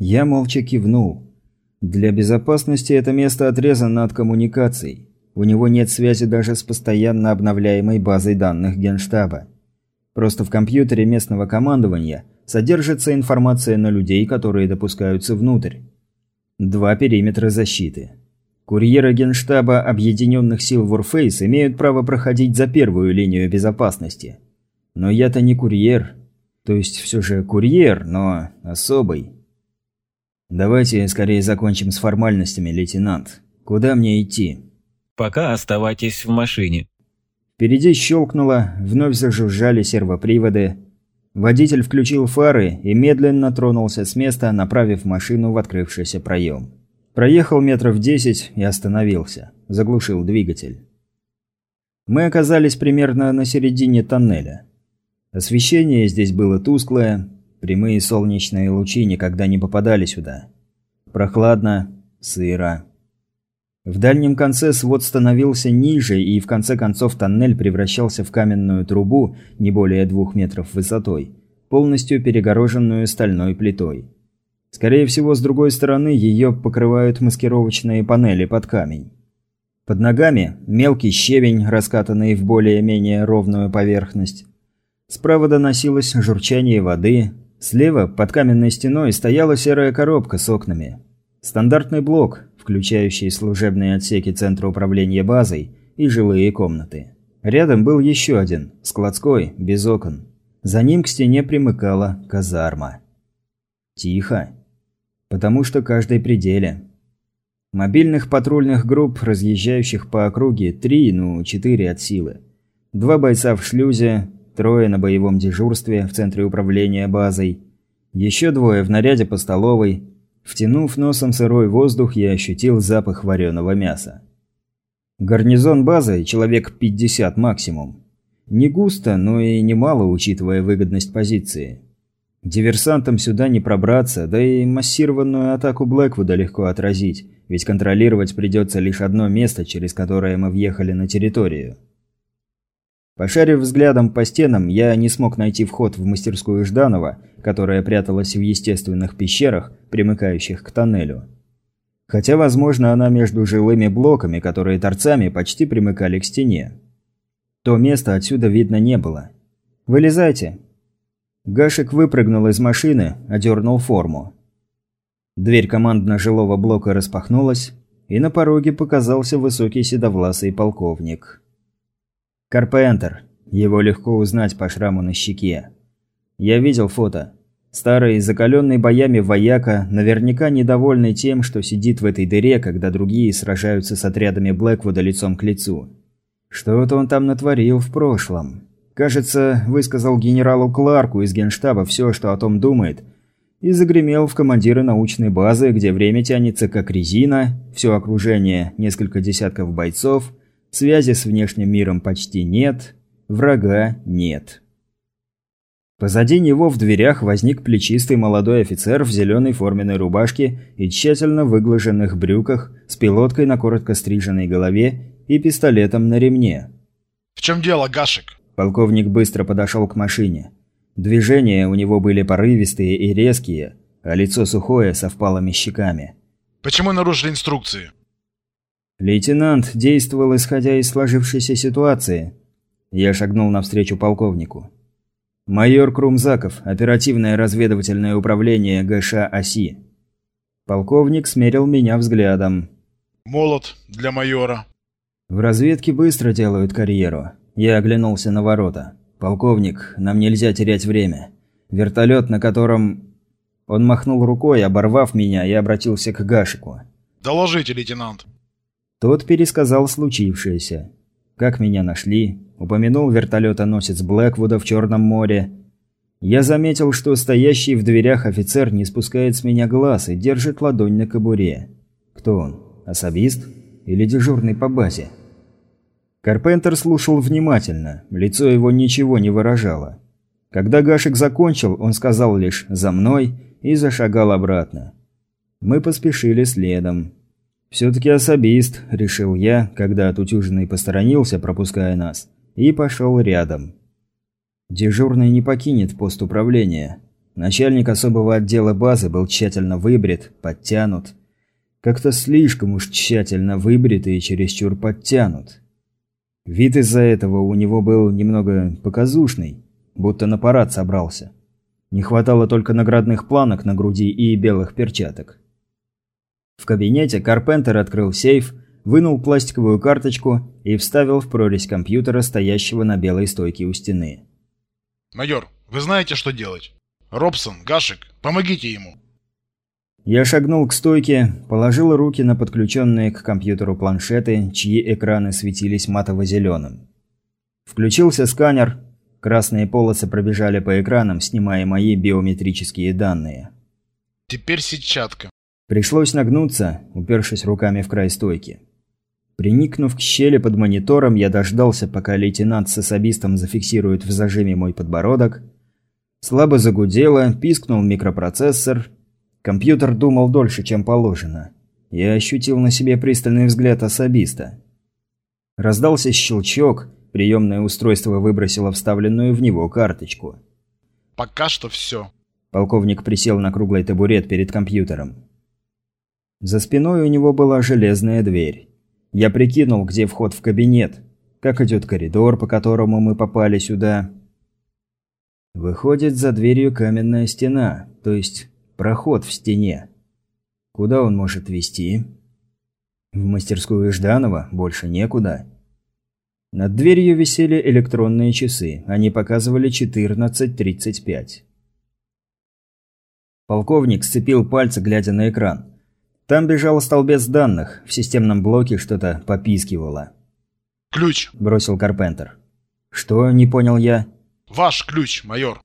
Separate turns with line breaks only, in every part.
Я молча кивнул. Для безопасности это место отрезано от коммуникаций. У него нет связи даже с постоянно обновляемой базой данных Генштаба. Просто в компьютере местного командования содержится информация на людей, которые допускаются внутрь. Два периметра защиты. Курьеры Генштаба Объединенных сил Warface имеют право проходить за первую линию безопасности. Но я-то не курьер. То есть все же курьер, но особый. Давайте скорее закончим с формальностями, лейтенант. Куда мне идти?
Пока оставайтесь в машине.
Впереди щелкнуло, вновь зажужжали сервоприводы. Водитель включил фары и медленно тронулся с места, направив машину в открывшийся проем. Проехал метров десять и остановился. Заглушил двигатель. Мы оказались примерно на середине тоннеля. Освещение здесь было тусклое, прямые солнечные лучи никогда не попадали сюда. Прохладно, сыро. В дальнем конце свод становился ниже, и в конце концов тоннель превращался в каменную трубу не более двух метров высотой, полностью перегороженную стальной плитой. Скорее всего, с другой стороны ее покрывают маскировочные панели под камень. Под ногами мелкий щебень, раскатанный в более-менее ровную поверхность. Справа доносилось журчание воды, слева под каменной стеной стояла серая коробка с окнами. Стандартный блок, включающий служебные отсеки центра управления базой и жилые комнаты. Рядом был еще один, складской, без окон. За ним к стене примыкала казарма. Тихо. Потому что каждый пределе. Мобильных патрульных групп, разъезжающих по округе, три, ну, четыре от силы. Два бойца в шлюзе, трое на боевом дежурстве в центре управления базой. Еще двое в наряде по столовой, Втянув носом сырой воздух, я ощутил запах вареного мяса. Гарнизон базы – человек 50 максимум. Не густо, но и немало, учитывая выгодность позиции. Диверсантам сюда не пробраться, да и массированную атаку Блэквуда легко отразить, ведь контролировать придется лишь одно место, через которое мы въехали на территорию. Пошарив взглядом по стенам, я не смог найти вход в мастерскую Жданова, которая пряталась в естественных пещерах, примыкающих к тоннелю. Хотя, возможно, она между жилыми блоками, которые торцами почти примыкали к стене. То место отсюда видно не было. «Вылезайте!» Гашек выпрыгнул из машины, одернул форму. Дверь командно-жилого блока распахнулась, и на пороге показался высокий седовласый полковник. Карпентер. Его легко узнать по шраму на щеке. Я видел фото. Старый, закаленный боями вояка, наверняка недовольный тем, что сидит в этой дыре, когда другие сражаются с отрядами Блэквуда лицом к лицу. Что-то он там натворил в прошлом. Кажется, высказал генералу Кларку из генштаба все, что о том думает, и загремел в командиры научной базы, где время тянется как резина, все окружение, несколько десятков бойцов, Связи с внешним миром почти нет, врага нет. Позади него в дверях возник плечистый молодой офицер в зеленой форменной рубашке и тщательно выглаженных брюках с пилоткой на коротко стриженной голове и пистолетом на ремне.
«В чем дело, Гашек?»
Полковник быстро подошел к машине. Движения у него были порывистые и резкие, а лицо сухое со впалыми щеками.
«Почему нарушили инструкции?»
Лейтенант действовал исходя из сложившейся ситуации. Я шагнул навстречу полковнику. Майор Крумзаков, оперативное разведывательное управление ГШ ОСИ. Полковник смерил меня взглядом.
Молот для майора.
В разведке быстро делают карьеру. Я оглянулся на ворота. Полковник, нам нельзя терять время. Вертолет, на котором... Он махнул рукой, оборвав меня, и обратился к Гашику.
«Доложите, лейтенант».
Тот пересказал случившееся. Как меня нашли, упомянул вертолетоносец Блэквуда в Черном море. Я заметил, что стоящий в дверях офицер не спускает с меня глаз и держит ладонь на кобуре. Кто он? Особист? Или дежурный по базе? Карпентер слушал внимательно, лицо его ничего не выражало. Когда Гашек закончил, он сказал лишь «за мной» и зашагал обратно. Мы поспешили следом. «Все-таки особист», – решил я, когда отутюженный посторонился, пропуская нас, и пошел рядом. Дежурный не покинет пост управления. Начальник особого отдела базы был тщательно выбрит, подтянут. Как-то слишком уж тщательно выбрит и чересчур подтянут. Вид из-за этого у него был немного показушный, будто на парад собрался. Не хватало только наградных планок на груди и белых перчаток. В кабинете Карпентер открыл сейф, вынул пластиковую карточку и вставил в прорезь компьютера, стоящего на белой стойке у стены.
«Майор, вы знаете, что делать? Робсон, Гашек, помогите ему!»
Я шагнул к стойке, положил руки на подключенные к компьютеру планшеты, чьи экраны светились матово-зеленым. Включился сканер, красные полосы пробежали по экранам, снимая мои биометрические данные.
«Теперь сетчатка».
Пришлось нагнуться, упершись руками в край стойки. Приникнув к щели под монитором, я дождался, пока лейтенант с особистом зафиксирует в зажиме мой подбородок. Слабо загудело, пискнул микропроцессор, Компьютер думал дольше, чем положено. Я ощутил на себе пристальный взгляд особиста. Раздался щелчок, приемное устройство выбросило вставленную в него карточку.
«Пока что все».
Полковник присел на круглый табурет перед компьютером. За спиной у него была железная дверь. Я прикинул, где вход в кабинет, как идет коридор, по которому мы попали сюда. Выходит, за дверью каменная стена, то есть Проход в стене. Куда он может вести? В мастерскую Жданова больше некуда. Над дверью висели электронные часы. Они показывали 14.35. Полковник сцепил пальцы, глядя на экран. Там бежал столбец данных. В системном блоке что-то попискивало.
«Ключ!»
– бросил Карпентер. «Что?» – не понял я.
«Ваш ключ, майор!»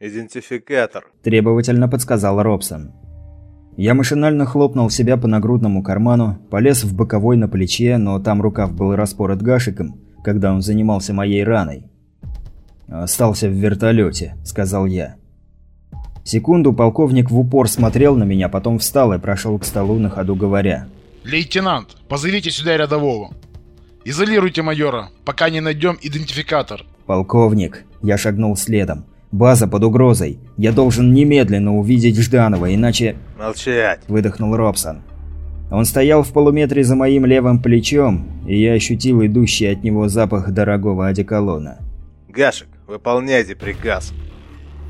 «Идентификатор», –
требовательно подсказал Робсон. Я машинально хлопнул себя по нагрудному карману, полез в боковой на плече, но там рукав был распорот гашиком, когда он занимался моей раной. «Остался в вертолете», – сказал я. Секунду полковник в упор смотрел на меня, потом встал и прошел к столу на ходу говоря.
«Лейтенант, позовите сюда рядового. Изолируйте майора, пока не найдем идентификатор».
«Полковник», – я шагнул следом. База под угрозой. Я должен немедленно увидеть Жданова, иначе...»
«Молчать!»
– выдохнул Робсон. Он стоял в полуметре за моим левым плечом, и я ощутил идущий от него запах дорогого одеколона.
«Гашек, выполняйте приказ!»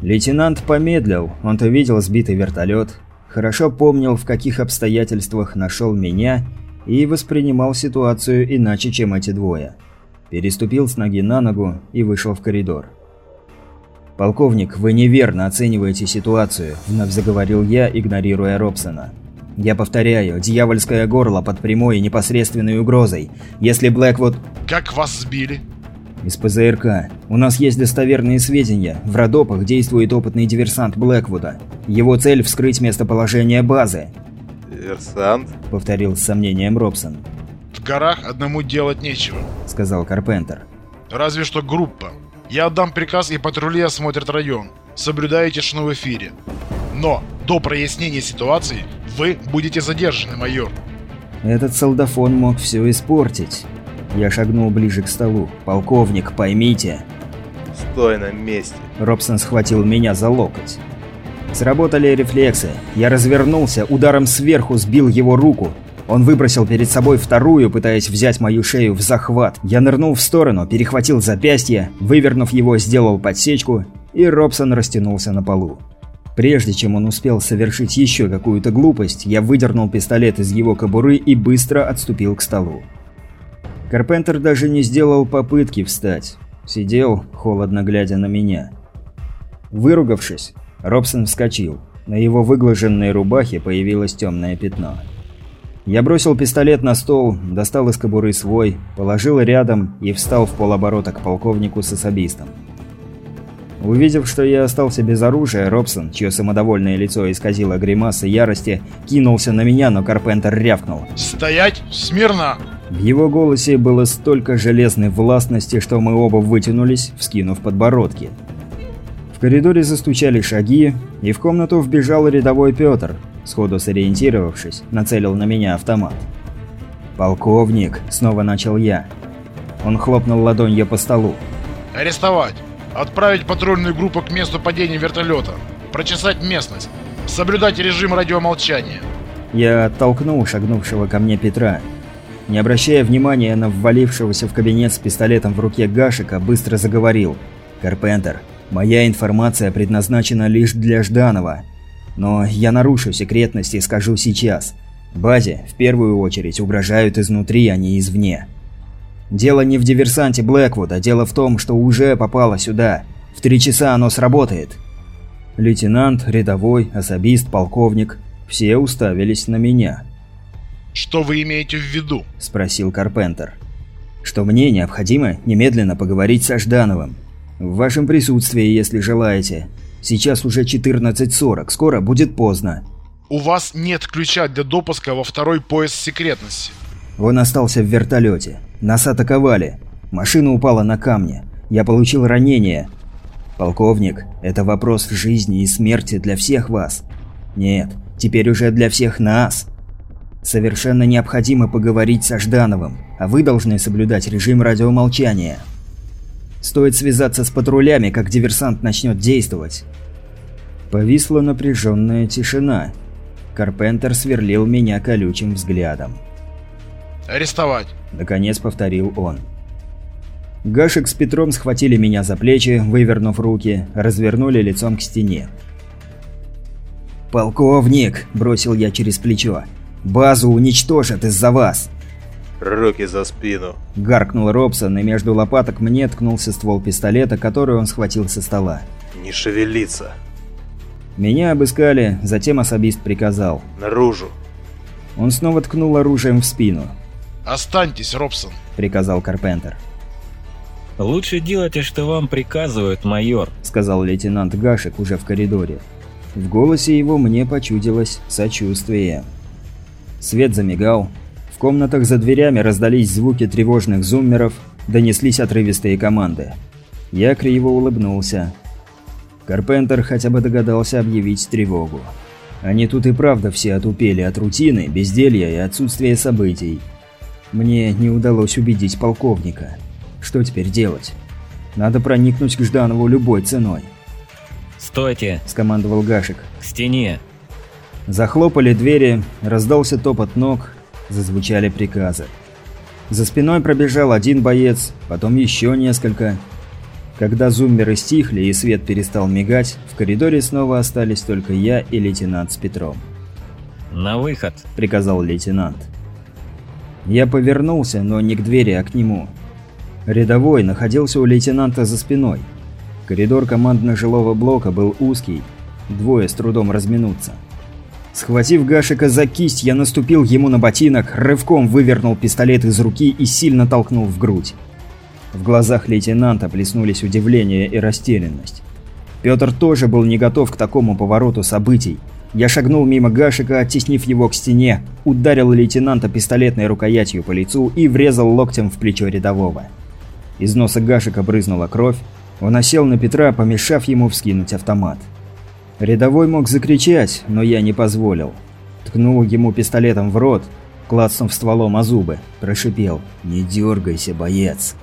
Лейтенант помедлил, он-то видел сбитый вертолет, хорошо помнил, в каких обстоятельствах нашел меня и воспринимал ситуацию иначе, чем эти двое. Переступил с ноги на ногу и вышел в коридор. «Полковник, вы неверно оцениваете ситуацию», – вновь заговорил я, игнорируя Робсона. «Я повторяю, дьявольское горло под прямой и непосредственной угрозой. Если Блэквуд...»
«Как вас сбили?»
«Из ПЗРК. У нас есть достоверные сведения. В Родопах действует опытный диверсант Блэквуда. Его цель – вскрыть местоположение базы».
«Диверсант?»
– повторил с сомнением Робсон.
«В горах одному делать нечего», –
сказал Карпентер.
«Разве что группа. Я отдам приказ, и патрули осмотрят район. Соблюдаю тишину в эфире. Но до прояснения ситуации вы будете задержаны, майор.
Этот солдафон мог все испортить. Я шагнул ближе к столу. «Полковник, поймите!»
«Стой на месте!»
Робсон схватил меня за локоть. Сработали рефлексы. Я развернулся, ударом сверху сбил его руку, он выбросил перед собой вторую, пытаясь взять мою шею в захват. Я нырнул в сторону, перехватил запястье, вывернув его, сделал подсечку, и Робсон растянулся на полу. Прежде чем он успел совершить еще какую-то глупость, я выдернул пистолет из его кобуры и быстро отступил к столу. Карпентер даже не сделал попытки встать. Сидел, холодно глядя на меня. Выругавшись, Робсон вскочил. На его выглаженной рубахе появилось темное пятно. Я бросил пистолет на стол, достал из кобуры свой, положил рядом и встал в полоборота к полковнику с особистом. Увидев, что я остался без оружия, Робсон, чье самодовольное лицо исказило гримаса ярости, кинулся на меня, но Карпентер рявкнул.
«Стоять! Смирно!»
В его голосе было столько железной властности, что мы оба вытянулись, вскинув подбородки. В коридоре застучали шаги, и в комнату вбежал рядовой Петр, Сходу сориентировавшись, нацелил на меня автомат. «Полковник!» – снова начал я. Он хлопнул ладонью по столу.
«Арестовать! Отправить патрульную группу к месту падения вертолета! прочесать местность. Соблюдать режим радиомолчания.
Я оттолкнул шагнувшего ко мне Петра. Не обращая внимания на ввалившегося в кабинет с пистолетом в руке Гашика, быстро заговорил. «Карпентер, моя информация предназначена лишь для Жданова. Но я нарушу секретность и скажу сейчас. Базе, в первую очередь, угрожают изнутри, а не извне. Дело не в диверсанте Блэквуд, а дело в том, что уже попало сюда. В три часа оно сработает». Лейтенант, рядовой, особист, полковник – все уставились на меня.
Что вы имеете в виду?
– спросил Карпентер. «Что мне необходимо немедленно поговорить со Ждановым. В вашем присутствии, если желаете. Сейчас уже 14.40, скоро будет поздно».
У вас нет ключа для допуска во второй пояс секретности.
Он остался в вертолете. Нас атаковали. Машина упала на камни. Я получил ранение. Полковник, это вопрос жизни и смерти для всех вас. Нет, теперь уже для всех нас. Совершенно необходимо поговорить со Ждановым, а вы должны соблюдать режим радиомолчания. Стоит связаться с патрулями, как диверсант начнет действовать. Повисла напряженная тишина. Карпентер сверлил меня колючим взглядом.
«Арестовать!»
– наконец повторил он. Гашек с Петром схватили меня за плечи, вывернув руки, развернули лицом к стене. «Полковник!» – бросил я через плечо. «Базу уничтожат из-за вас!»
«Руки за спину!»
– гаркнул Робсон, и между лопаток мне ткнулся ствол пистолета, который он схватил со стола.
«Не шевелиться!»
Меня обыскали, затем особист приказал.
«Наружу!»
Он снова ткнул оружием в спину.
«Останьтесь, Робсон!»
– приказал Карпентер.
«Лучше делайте, что вам приказывают, майор», –
сказал лейтенант Гашек уже в коридоре. В голосе его мне почудилось сочувствие. Свет замигал. В комнатах за дверями раздались звуки тревожных зуммеров, донеслись отрывистые команды. Я криво улыбнулся. Карпентер хотя бы догадался объявить тревогу. Они тут и правда все отупели от рутины, безделья и отсутствия событий. Мне не удалось убедить полковника. Что теперь делать? Надо проникнуть к Жданову любой ценой.
«Стойте!»
– скомандовал Гашек.
«К стене!»
Захлопали двери, раздался топот ног, зазвучали приказы. За спиной пробежал один боец, потом еще несколько. Когда зуммеры стихли и свет перестал мигать, в коридоре снова остались только я и лейтенант с Петром.
«На выход!»
– приказал лейтенант. Я повернулся, но не к двери, а к нему. Рядовой находился у лейтенанта за спиной. Коридор командно-жилого блока был узкий, двое с трудом разминуться. Схватив Гашика за кисть, я наступил ему на ботинок, рывком вывернул пистолет из руки и сильно толкнул в грудь. В глазах лейтенанта плеснулись удивление и растерянность. Петр тоже был не готов к такому повороту событий. Я шагнул мимо Гашика, оттеснив его к стене, ударил лейтенанта пистолетной рукоятью по лицу и врезал локтем в плечо рядового. Из носа Гашика брызнула кровь, он осел на Петра, помешав ему вскинуть автомат. Рядовой мог закричать, но я не позволил. Ткнул ему пистолетом в рот, клацнув стволом о зубы, прошипел «Не дергайся, боец!»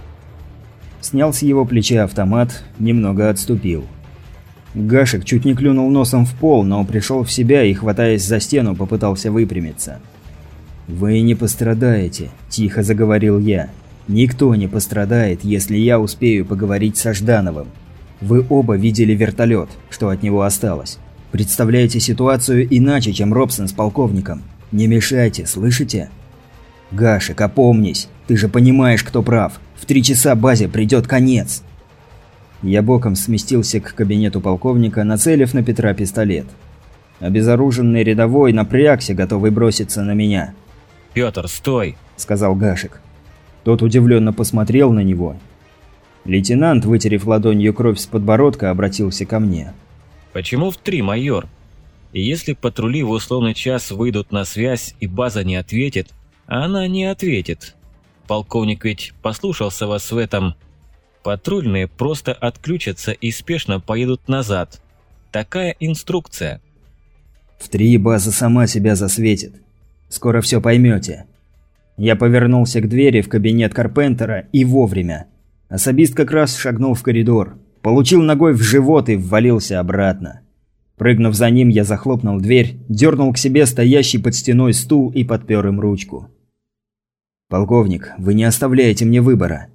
Снял с его плеча автомат, немного отступил. Гашек чуть не клюнул носом в пол, но пришел в себя и, хватаясь за стену, попытался выпрямиться. «Вы не пострадаете», – тихо заговорил я. «Никто не пострадает, если я успею поговорить со Ждановым. Вы оба видели вертолет, что от него осталось. Представляете ситуацию иначе, чем Робсон с полковником. Не мешайте, слышите?» «Гашек, опомнись, ты же понимаешь, кто прав. В три часа базе придет конец». Я боком сместился к кабинету полковника, нацелив на Петра пистолет. Обезоруженный рядовой напрягся, готовый броситься на меня.
«Петр, стой!»
– сказал Гашек. Тот удивленно посмотрел на него. Лейтенант, вытерев ладонью кровь с подбородка, обратился ко мне.
«Почему в три, майор? И если патрули в условный час выйдут на связь и база не ответит, а она не ответит, полковник ведь послушался вас в этом. Патрульные просто отключатся и спешно поедут назад. Такая инструкция.
В три база сама себя засветит. Скоро все поймете. Я повернулся к двери в кабинет Карпентера и вовремя. Особист как раз шагнул в коридор, получил ногой в живот и ввалился обратно. Прыгнув за ним, я захлопнул дверь, дернул к себе стоящий под стеной стул и подпер им ручку. «Полковник, вы не оставляете мне выбора.